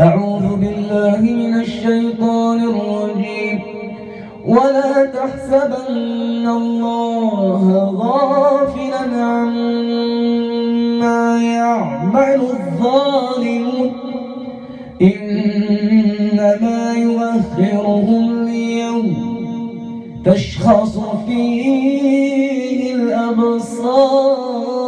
أعوذ بالله من الشيطان الرجيم. ولا تحسبن الله غافلا عما يعمل الظالمون. إنما يؤخرهم ليوم تشخص فيه الأبصار.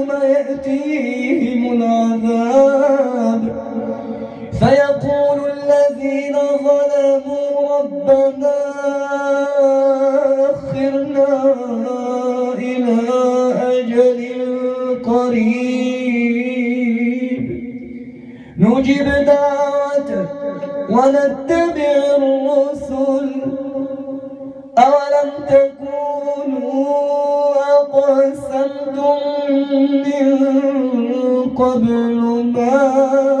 فيقول الذين ظلموا ربنا أخرنا إلى أجل قريب. نجب دعوتك ونتبع الرسل. أولم تكونوا أقسمتم من قبل ما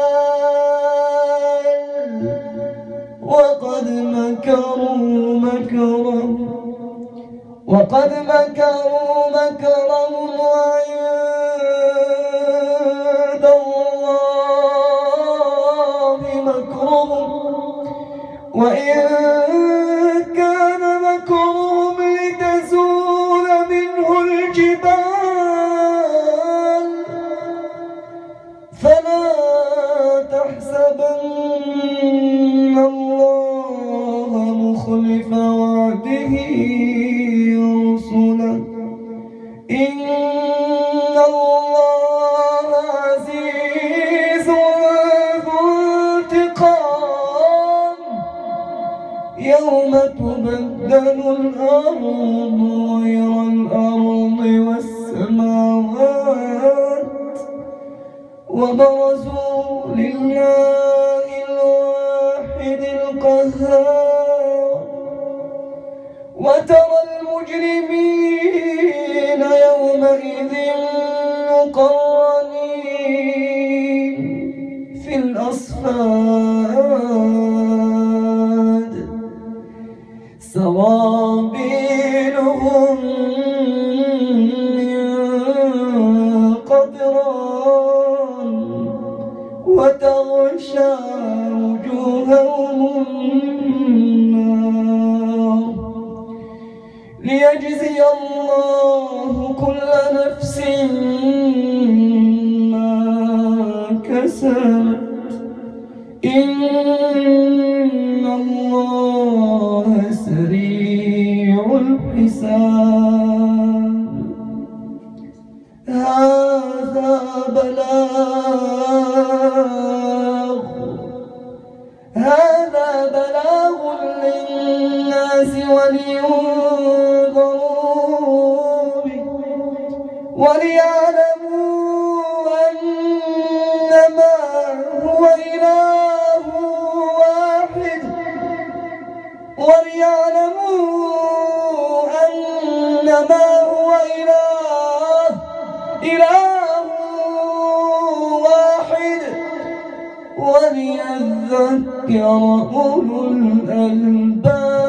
مكروا مكرا. وقد مكروا مكرهم وعند الله مكرهم. وإن كان مكرهم لتزول منه الجبال فلا تحسبن وعده رسله إن الله عزيز ذو انتقام. يوم تبدل الأرض غير الأرض والسماوات. وبرزوا لله الواحد القهار. وترى المجرمين يومئذ مقرنين في الأصفاد. سرابيلهم من قطران وتغشى وجوههم ليجزي الله كل نفس ما كسبت. إن الله سريع الحساب. هذا بلاغ للناس ولينذروا به. وليعلموا أنما هو إله واحد. وليعلموا أنما هو إله إله واحد. وليذكر أولو الألباب.